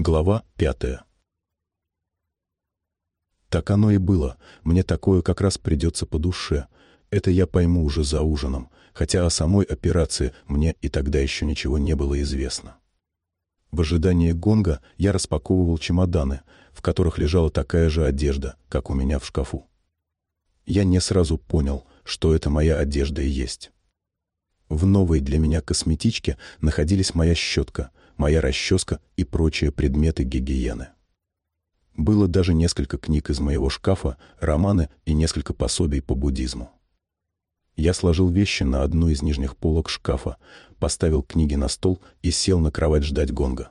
Глава пятая. Так оно и было. Мне такое как раз придется по душе. Это я пойму уже за ужином, хотя о самой операции мне и тогда еще ничего не было известно. В ожидании гонга я распаковывал чемоданы, в которых лежала такая же одежда, как у меня в шкафу. Я не сразу понял, что это моя одежда и есть. В новой для меня косметичке находились моя щетка, моя расческа и прочие предметы гигиены. Было даже несколько книг из моего шкафа, романы и несколько пособий по буддизму. Я сложил вещи на одну из нижних полок шкафа, поставил книги на стол и сел на кровать ждать гонга.